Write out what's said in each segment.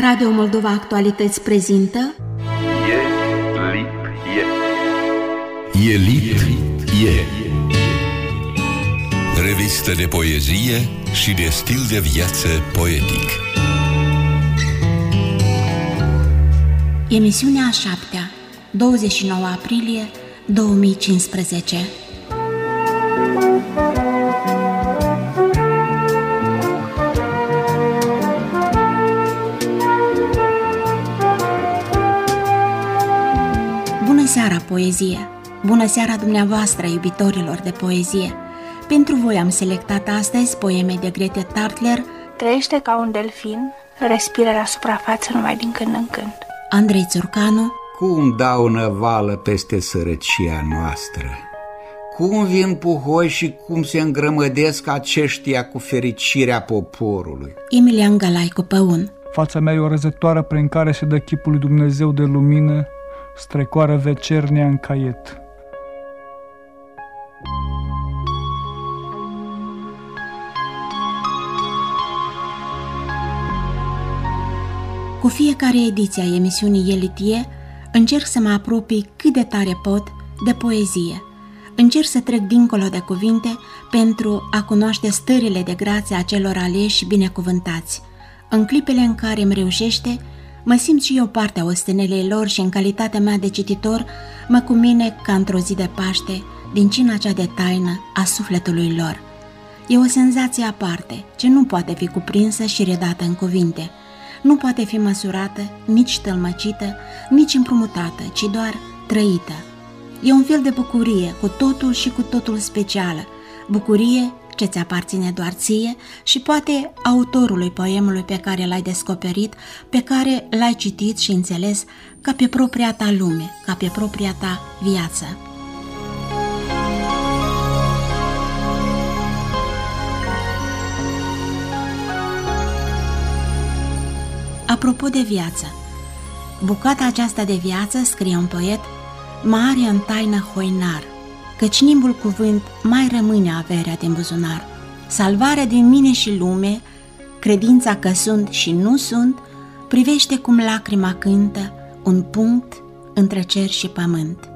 Radio Moldova Actualități prezintă E lip e. E lip, e. Revistă de poezie și de stil de viață poetic. Emisiunea a șaptea, 29 aprilie 2015 seara, poezie! Bună seara dumneavoastră, iubitorilor de poezie! Pentru voi am selectat astăzi poeme de Grete Tartler, Trăiește ca un delfin, respiră la suprafață numai din când în când. Andrei Țurcanu, Cum dau năvală peste sărăcia noastră? Cum vin puhoi și cum se îngrămădesc aceștia cu fericirea poporului? Emilian Galaicu Păun, Fața mea e o răzătoare prin care se dă chipul lui Dumnezeu de lumină, strecoară vecernia în caiet. Cu fiecare ediție a emisiunii Elitie, încerc să mă apropii cât de tare pot de poezie. Încerc să trec dincolo de cuvinte pentru a cunoaște stările de grație a celor aleși și binecuvântați. În clipele în care îmi reușește, mă simt și eu parte a ostenelei lor și în calitatea mea de cititor, mă cumine ca într-o zi de Paște, din cina cea de taină a sufletului lor. E o senzație aparte, ce nu poate fi cuprinsă și redată în cuvinte. Nu poate fi măsurată, nici tălmăcită, nici împrumutată, ci doar trăită. E un fel de bucurie, cu totul și cu totul specială. Bucurie ce ți aparține doar ție și poate autorului poemului pe care l-ai descoperit, pe care l-ai citit și înțeles ca pe propria ta lume, ca pe propria ta viață. Apropo de viață, bucata aceasta de viață, scrie un poet, mare în taină hoinar, căci nimbul cuvânt mai rămâne averea din buzunar. Salvarea din mine și lume, credința că sunt și nu sunt, privește cum lacrima cântă un punct între cer și pământ.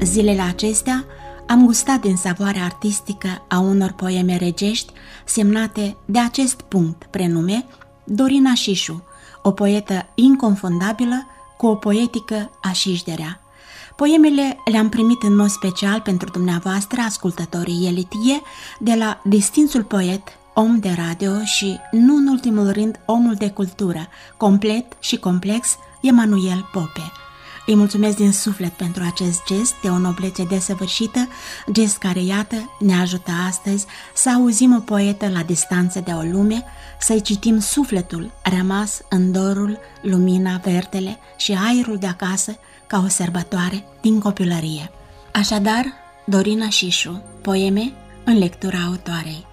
Zilele acestea am gustat din savoarea artistică a unor poeme regești semnate de acest punct prenume Dorina Șișu, o poetă inconfundabilă cu o poetică așișderea. Poemele le-am primit în mod special pentru dumneavoastră, ascultătorii Elitie, de la distinsul poet, om de radio și, nu în ultimul rând, omul de cultură, complet și complex, Emanuel Pope. Îi mulțumesc din suflet pentru acest gest de o noblețe desăvârșită, gest care, iată, ne ajută astăzi să auzim o poetă la distanță de o lume, să-i citim sufletul rămas în dorul, lumina, vertele și aerul de acasă ca o sărbătoare din copilărie. Așadar, Dorina Șișu, poeme în lectura autoarei.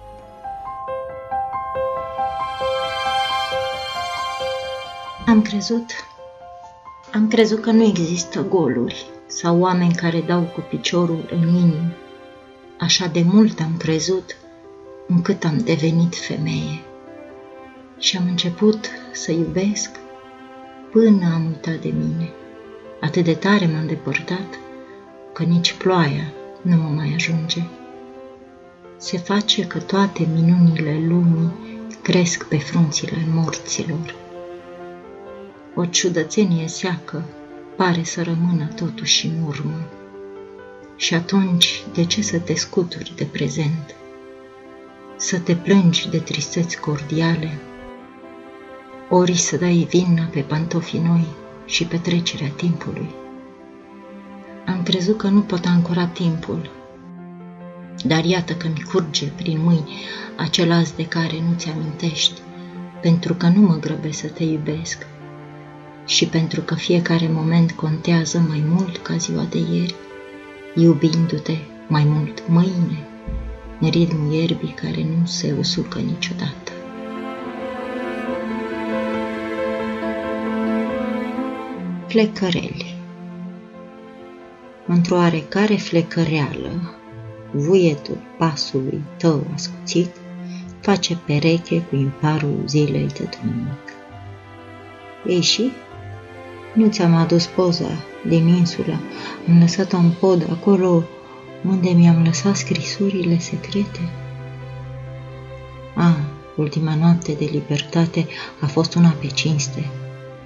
Am crezut, am crezut că nu există goluri sau oameni care dau cu piciorul în inimă. Așa de mult am crezut încât am devenit femeie. Și am început să iubesc până am uitat de mine. Atât de tare m-am depărtat că nici ploaia nu mă mai ajunge. Se face că toate minunile lumii cresc pe frunțile morților. O ciudățenie seacă pare să rămână totuși în urmă. Și atunci, de ce să te scuturi de prezent? Să te plângi de tristeți cordiale? Ori să dai vina pe pantofii noi și petrecerea timpului? Am crezut că nu pot ancora timpul, dar iată că mi curge prin mâini acel azi de care nu ți amintești, pentru că nu mă grăbesc să te iubesc și pentru că fiecare moment contează mai mult ca ziua de ieri, iubindu-te mai mult mâine, în ritmul ierbii care nu se usucă niciodată. Flecăreli Într-o oarecare flecăreală, vuietul pasului tău ascuțit, face pereche cu imparul zilei tătrânic. Ei și? Nu ți-am adus poza din insulă, am lăsat-o în pod acolo unde mi-am lăsat scrisurile secrete. A, ultima noapte de libertate a fost una pe cinste,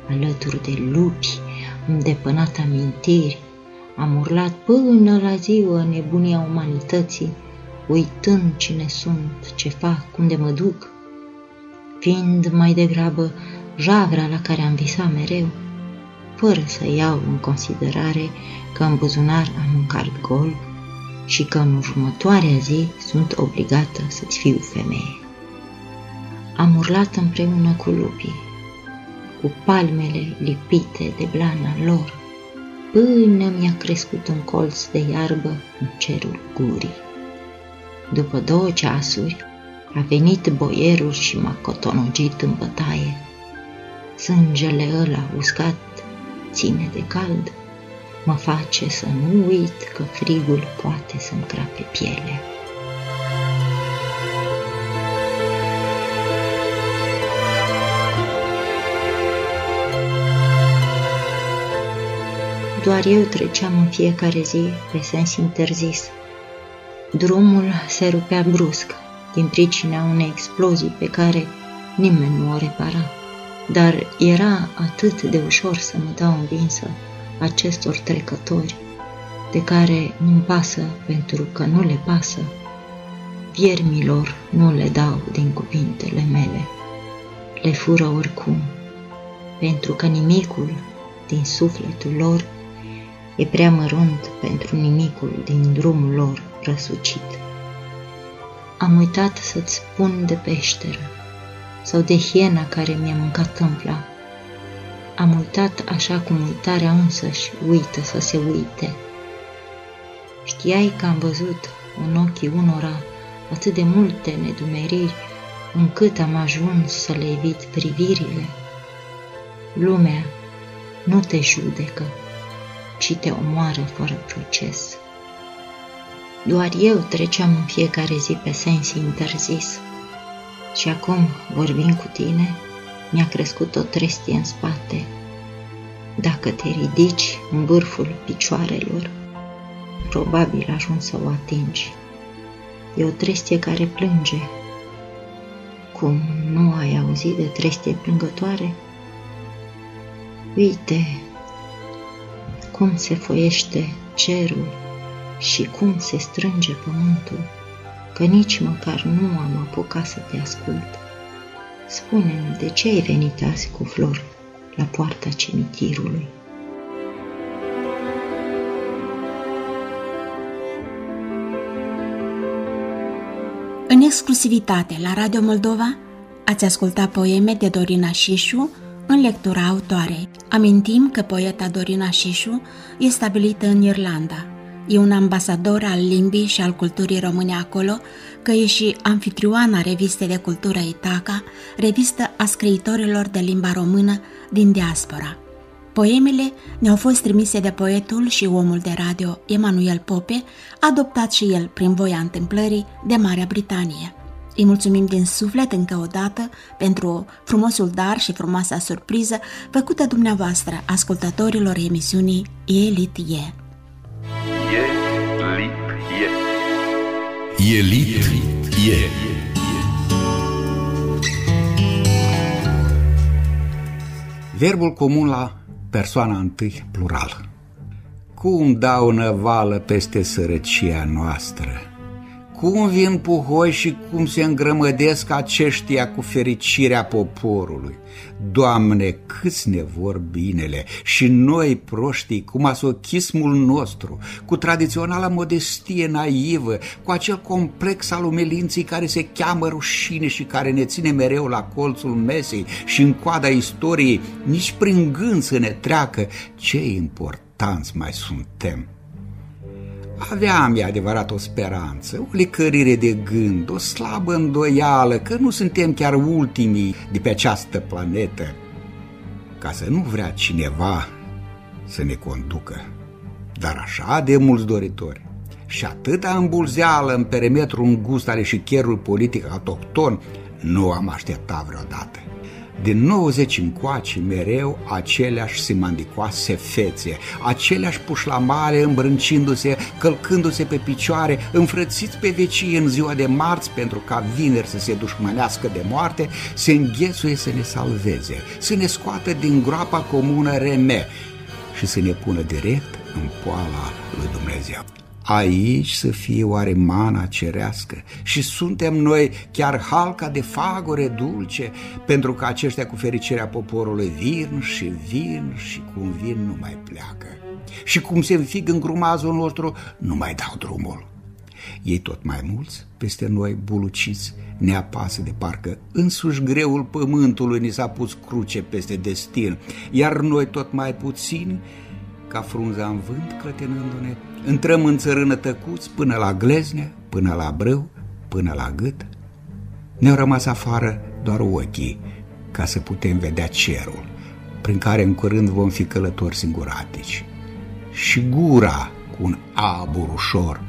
alături de lupi, am depănat amintiri, am urlat până la ziua nebunia umanității, uitând cine sunt, ce fac, unde mă duc, fiind mai degrabă javra la care am visat mereu, fără să iau în considerare că în buzunar am un card gol și că în următoarea zi sunt obligată să-ți fiu femeie. Am urlat împreună cu lupii, cu palmele lipite de blana lor, până mi-a crescut un colț de iarbă în cerul gurii. După două ceasuri, a venit boierul și m-a cotonogit în bătaie. Sângele ăla uscat ține de cald, mă face să nu uit că frigul poate să-mi crape pielea. Doar eu treceam în fiecare zi pe sens interzis. Drumul se rupea brusc din pricina unei explozii pe care nimeni nu o repara. Dar era atât de ușor să mă dau învinsă acestor trecători, de care nu-mi pasă pentru că nu le pasă. Viermilor nu le dau din cuvintele mele, le fură oricum, pentru că nimicul din sufletul lor e prea mărunt pentru nimicul din drumul lor răsucit. Am uitat să-ți spun de peșteră sau de hiena care mi-a mâncat tâmpla. Am uitat așa cum uitarea însăși uită să se uite. Știai că am văzut în ochii unora atât de multe nedumeriri încât am ajuns să le evit privirile. Lumea nu te judecă, ci te omoară fără proces. Doar eu treceam în fiecare zi pe sens interzis. Și acum, vorbind cu tine, mi-a crescut o trestie în spate. Dacă te ridici în vârful picioarelor, probabil ajungi să o atingi. E o trestie care plânge. Cum nu ai auzit de trestie plângătoare? Uite cum se foiește cerul și cum se strânge pământul, că nici măcar nu am apucat să te ascult. Spune-mi, de ce ai venit azi cu flori la poarta cimitirului? În exclusivitate la Radio Moldova ați ascultat poeme de Dorina Șișu în lectura autoarei. Amintim că poeta Dorina Șișu e stabilită în Irlanda. E un ambasador al limbii și al culturii române acolo, că e și anfitrioana revistei de cultură Itaca, revistă a scriitorilor de limba română din diaspora. Poemele ne-au fost trimise de poetul și omul de radio Emanuel Pope, adoptat și el prin voia întâmplării de Marea Britanie. Îi mulțumim din suflet încă o dată pentru frumosul dar și frumoasa surpriză făcută dumneavoastră, ascultătorilor emisiunii Elit E. E lip e. E lit, e. Verbul comun la persoana întâi plural. Cum dau năvală peste sărăcia noastră? Cum vin puhoi și cum se îngrămădesc aceștia cu fericirea poporului? Doamne, câți ne vor binele și noi proștii cu masochismul nostru, cu tradiționala modestie naivă, cu acel complex al umilinții care se cheamă rușine și care ne ține mereu la colțul mesei și în coada istoriei, nici prin gând să ne treacă ce importanți mai suntem. Aveam, e adevărat, o speranță, o licărire de gând, o slabă îndoială că nu suntem chiar ultimii de pe această planetă, ca să nu vrea cineva să ne conducă. Dar așa de mulți doritori și atâta îmbulzeală în perimetrul îngust ale și cherul politic autohton nu am așteptat vreodată. Din 90 încoace, mereu aceleași simandicoase fețe, aceleași pușlamale îmbrâncindu-se, călcându-se pe picioare, înfrățiți pe vecii în ziua de marți pentru ca vineri să se dușmănească de moarte, se înghețuie să ne salveze, să ne scoată din groapa comună reme și să ne pună direct în poala lui Dumnezeu aici să fie oare mana cerească și suntem noi chiar halca de fagore dulce pentru că aceștia cu fericirea poporului vin și vin și cum vin nu mai pleacă și cum se înfig în grumazul nostru nu mai dau drumul. Ei tot mai mulți, peste noi buluciți, ne apasă de parcă însuși greul pământului ni s-a pus cruce peste destin, iar noi tot mai puțini, ca frunza în vânt clătinându-ne, Intrăm în țărână tăcuți până la glezne, până la brâu, până la gât. Ne-au rămas afară doar ochii ca să putem vedea cerul, prin care în curând vom fi călători singuratici. Și gura cu un abur ușor,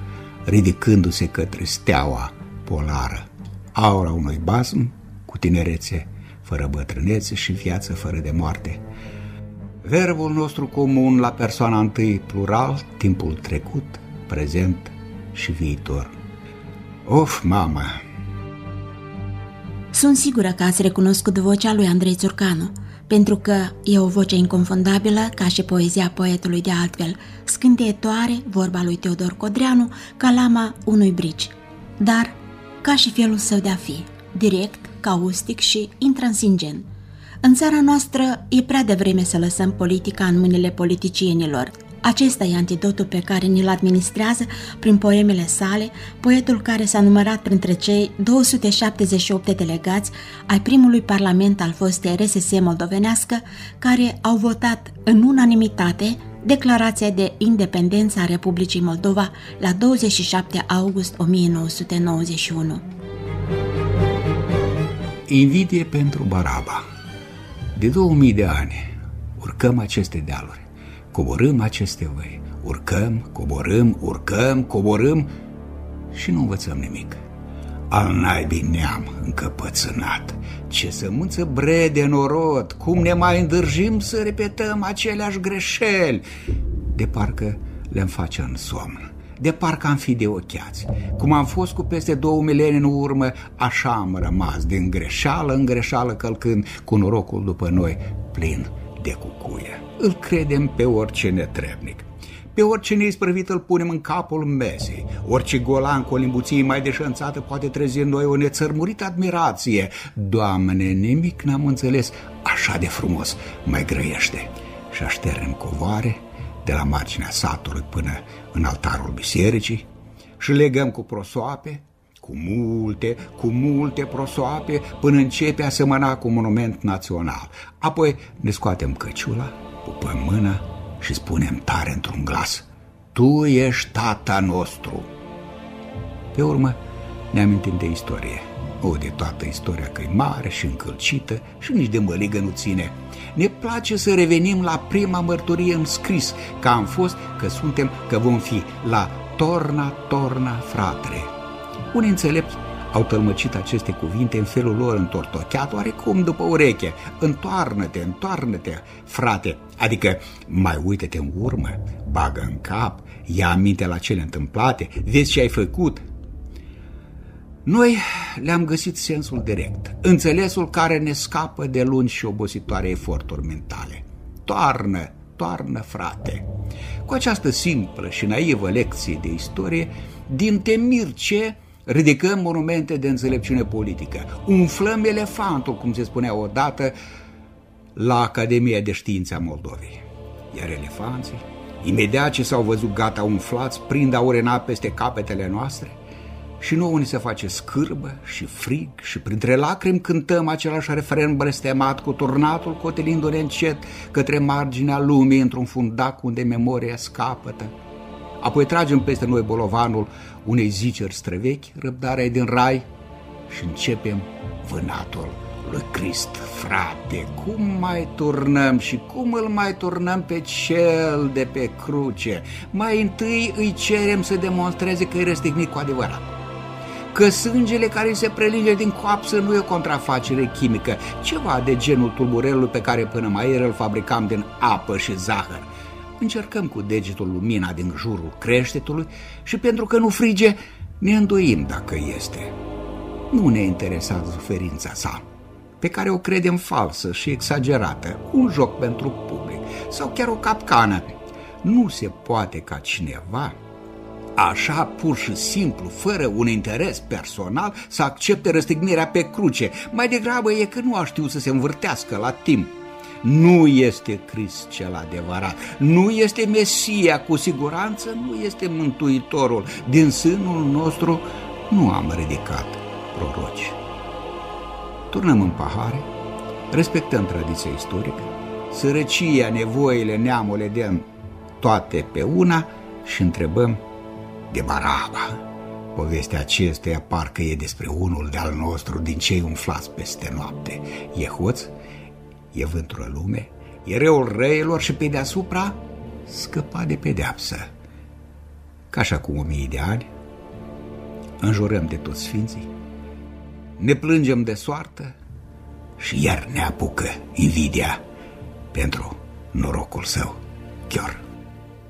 ridicându-se către steaua polară, aura unui basm cu tinerețe, fără bătrânețe și viață fără de moarte, verbul nostru comun la persoana întâi plural, timpul trecut, prezent și viitor. Of, mamă! Sunt sigură că ați recunoscut vocea lui Andrei Țurcanu, pentru că e o voce inconfundabilă ca și poezia poetului de altfel, scânteitoare, vorba lui Teodor Codreanu, ca lama unui brici, dar ca și felul său de a fi, direct, caustic și intransigent – în țara noastră e prea devreme să lăsăm politica în mâinile politicienilor. Acesta e antidotul pe care ni-l administrează prin poemele sale, poetul care s-a numărat printre cei 278 de delegați ai primului parlament al fostei RSS moldovenească, care au votat în unanimitate declarația de independență a Republicii Moldova la 27 august 1991. Invidie pentru Baraba de 2000 de ani urcăm aceste dealuri, coborâm aceste văi, urcăm, coborâm, urcăm, coborâm și nu învățăm nimic. Al naibii neam încăpățânat, ce sămânță bre de norod, cum ne mai îndârjim să repetăm aceleași greșeli, de parcă le-am face în somn de parcă am fi de ochiați. Cum am fost cu peste două milenii în urmă, așa am rămas, din greșeală în greșeală călcând, cu norocul după noi plin de cucuie. Îl credem pe orice netrebnic. Pe orice neisprăvit îl punem în capul mesei. Orice golan cu o limbuție mai deșanțată poate trezi în noi o nețărmurită admirație. Doamne, nimic n-am înțeles, așa de frumos mai grăiește. Și așternem covoare, de la marginea satului până în altarul bisericii și legăm cu prosoape, cu multe, cu multe prosoape, până începe a semăna cu un monument național. Apoi ne scoatem căciula, pupăm mâna și spunem tare într-un glas, Tu ești tata nostru. Pe urmă ne amintim de istorie. O, de toată istoria că e mare și încălcită și nici de măligă nu ține. Ne place să revenim la prima mărturie în scris, că am fost, că suntem, că vom fi, la torna, torna, fratele. Unii înțelepți au tălmăcit aceste cuvinte în felul lor întortocheat, oarecum după ureche. Întoarnă-te, întoarnă-te, frate, adică mai uite-te în urmă, bagă în cap, ia aminte la cele întâmplate, vezi ce ai făcut, noi le-am găsit sensul direct, înțelesul care ne scapă de lungi și obositoare eforturi mentale. Toarnă, toarnă, frate! Cu această simplă și naivă lecție de istorie, din temir ce ridicăm monumente de înțelepciune politică, umflăm elefantul, cum se spunea odată, la Academia de Științe a Moldovei. Iar elefanții, imediat ce s-au văzut gata umflați, prind aurena peste capetele noastre – și nouă ni se face scârbă și frig și printre lacrimi cântăm același refren blestemat cu turnatul cotelindu-ne încet către marginea lumii într-un fundac unde memoria scapătă. Apoi tragem peste noi bolovanul unei ziceri străvechi, răbdarea din rai și începem vânatul lui Crist, frate, cum mai turnăm și cum îl mai turnăm pe cel de pe cruce? Mai întâi îi cerem să demonstreze că e răstignit cu adevărat. Că sângele care se prelinge din coapsă nu e o contrafacere chimică, ceva de genul tulburelului pe care până mai ieri îl fabricam din apă și zahăr. Încercăm cu degetul lumina din jurul creștetului și pentru că nu frige, ne îndoim dacă este. Nu ne interesează suferința sa pe care o credem falsă și exagerată, un joc pentru public sau chiar o capcană. Nu se poate ca cineva așa pur și simplu, fără un interes personal, să accepte răstignirea pe cruce. Mai degrabă e că nu a știut să se învârtească la timp. Nu este Crist cel adevărat, nu este Mesia, cu siguranță nu este Mântuitorul. Din sânul nostru nu am ridicat proroci turnăm în pahare, respectăm tradiția istorică, sărăcia, nevoile neamului de toate pe una și întrebăm de Baraba. Povestea acesteia parcă e despre unul de-al nostru din cei umflați peste noapte. E hoț, e vântul lume, e reul răilor și pe deasupra scăpa de pedeapsă. Ca așa cum o mie de ani, înjurăm de toți sfinții, ne plângem de soartă și iar ne apucă invidia pentru norocul său. Chiar.